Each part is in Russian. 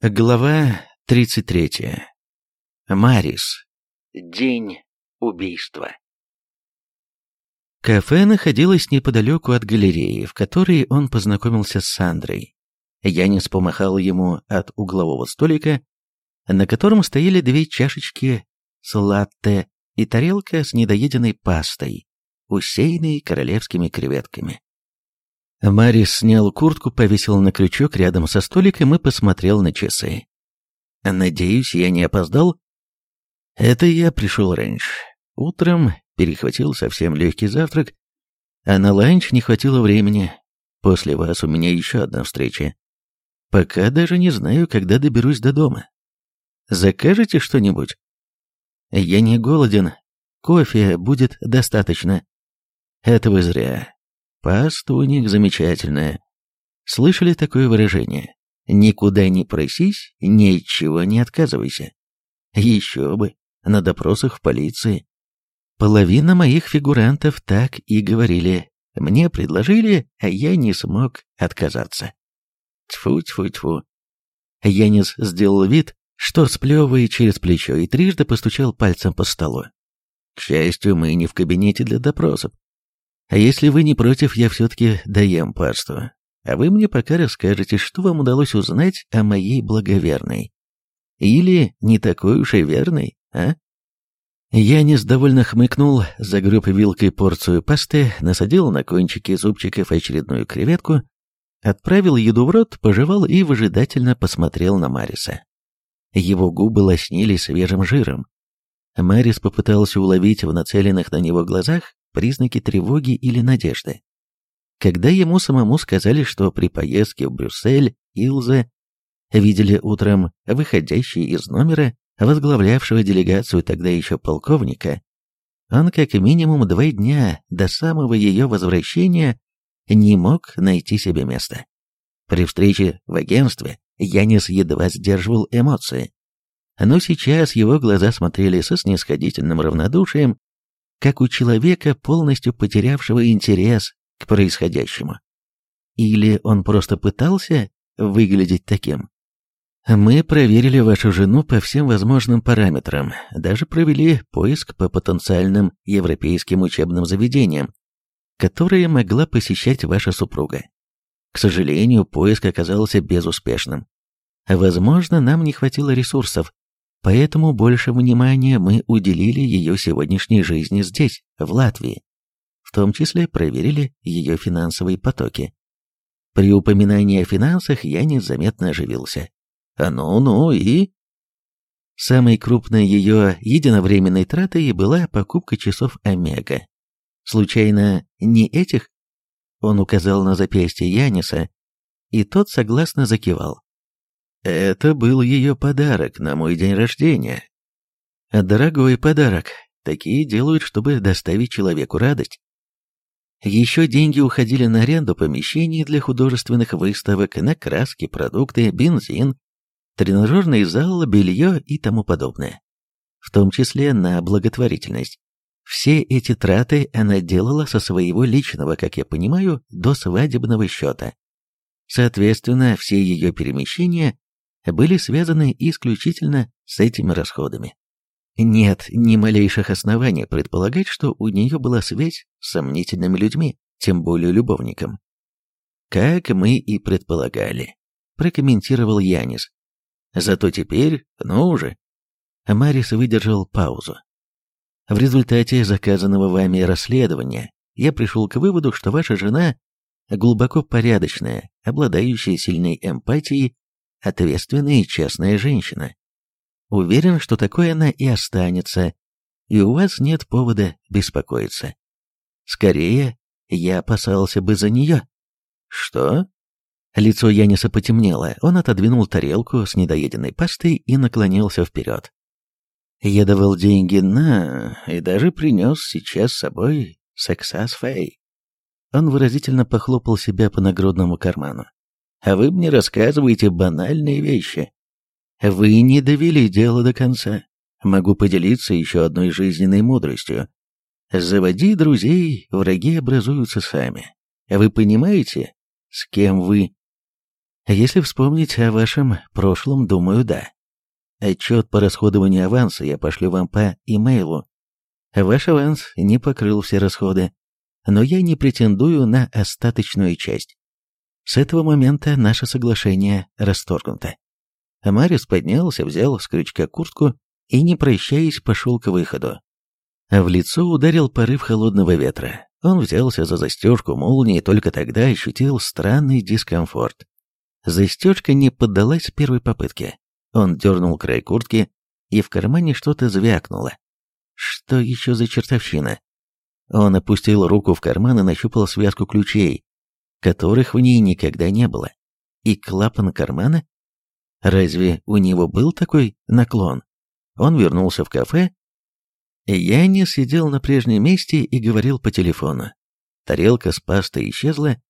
Глава 33. Марис. День убийства. Кафе находилось неподалеку от галереи, в которой он познакомился с Сандрой. Янис помахал ему от углового столика, на котором стояли две чашечки с латте и тарелка с недоеденной пастой, усеянной королевскими креветками. Марис снял куртку, повесил на крючок рядом со столиком и посмотрел на часы. «Надеюсь, я не опоздал?» «Это я пришел раньше. Утром перехватил совсем легкий завтрак, а на ланч не хватило времени. После вас у меня еще одна встреча. Пока даже не знаю, когда доберусь до дома. Закажете что-нибудь?» «Я не голоден. Кофе будет достаточно». «Этого зря. Пастуник замечательная. Слышали такое выражение? Никуда не просись, ничего не отказывайся. Еще бы, на допросах в полиции. Половина моих фигурантов так и говорили. Мне предложили, а я не смог отказаться. Тьфу-тьфу-тьфу. Янис сделал вид, что сплевывает через плечо, и трижды постучал пальцем по столу. К счастью, мы не в кабинете для допросов, а если вы не против, я все-таки доем пасту. А вы мне пока расскажете, что вам удалось узнать о моей благоверной. Или не такой уж и верной, а? Янис довольно хмыкнул, загреб вилкой порцию пасты, насадил на кончики зубчиков очередную креветку, отправил еду в рот, пожевал и выжидательно посмотрел на Мариса. Его губы лоснились свежим жиром. Марис попытался уловить в нацеленных на него глазах признаки тревоги или надежды. Когда ему самому сказали, что при поездке в Брюссель Илзе видели утром выходящий из номера возглавлявшего делегацию тогда еще полковника, он как минимум два дня до самого ее возвращения не мог найти себе места. При встрече в агентстве Янис едва сдерживал эмоции. Но сейчас его глаза смотрели со снисходительным равнодушием, как у человека, полностью потерявшего интерес к происходящему. Или он просто пытался выглядеть таким? Мы проверили вашу жену по всем возможным параметрам, даже провели поиск по потенциальным европейским учебным заведениям, которые могла посещать ваша супруга. К сожалению, поиск оказался безуспешным. Возможно, нам не хватило ресурсов, Поэтому больше внимания мы уделили ее сегодняшней жизни здесь, в Латвии. В том числе проверили ее финансовые потоки. При упоминании о финансах я незаметно оживился. А ну-ну и... Самой крупной ее единовременной тратой была покупка часов Омега. Случайно не этих? Он указал на запястье Яниса, и тот согласно закивал. Это был ее подарок на мой день рождения. Дорогой подарок. Такие делают, чтобы доставить человеку радость. Еще деньги уходили на аренду помещений для художественных выставок, на краски, продукты, бензин, тренажерный зал, белье и тому подобное. В том числе на благотворительность. Все эти траты она делала со своего личного, как я понимаю, до свадебного счета. Соответственно, все ее перемещения были связаны исключительно с этими расходами. Нет ни малейших оснований предполагать, что у нее была связь с сомнительными людьми, тем более любовником. Как мы и предполагали, прокомментировал Янис. Зато теперь, ну уже. Марис выдержал паузу. В результате заказанного вами расследования я пришел к выводу, что ваша жена глубоко порядочная, обладающая сильной эмпатией ответственная и честная женщина. Уверен, что такой она и останется, и у вас нет повода беспокоиться. Скорее, я опасался бы за нее. Что? Лицо Яниса потемнело, он отодвинул тарелку с недоеденной пастой и наклонился вперед. Я давал деньги на... и даже принес сейчас с собой сексас Фэй. Он выразительно похлопал себя по нагрудному карману а вы мне рассказываете банальные вещи. Вы не довели дело до конца. Могу поделиться еще одной жизненной мудростью. Заводи друзей, враги образуются сами. Вы понимаете, с кем вы? Если вспомнить о вашем прошлом, думаю, да. Отчет по расходованию аванса я пошлю вам по имейлу. Ваш аванс не покрыл все расходы, но я не претендую на остаточную часть. С этого момента наше соглашение расторгнуто. Амарис поднялся, взял с крючка куртку и, не прощаясь, пошел к выходу. В лицо ударил порыв холодного ветра. Он взялся за застежку молнии и только тогда ощутил странный дискомфорт. Застежка не поддалась с первой попытки. Он дернул край куртки, и в кармане что-то звякнуло. Что еще за чертовщина? Он опустил руку в карман и нащупал связку ключей, которых в ней никогда не было. И клапан кармана? Разве у него был такой наклон? Он вернулся в кафе. Я не сидел на прежнем месте и говорил по телефону. Тарелка с пастой исчезла,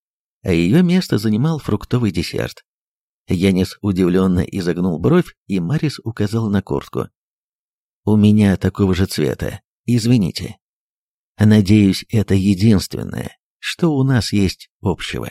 а ее место занимал фруктовый десерт. Янис удивленно изогнул бровь, и Марис указал на куртку. «У меня такого же цвета. Извините. Надеюсь, это единственное, что у нас есть общего.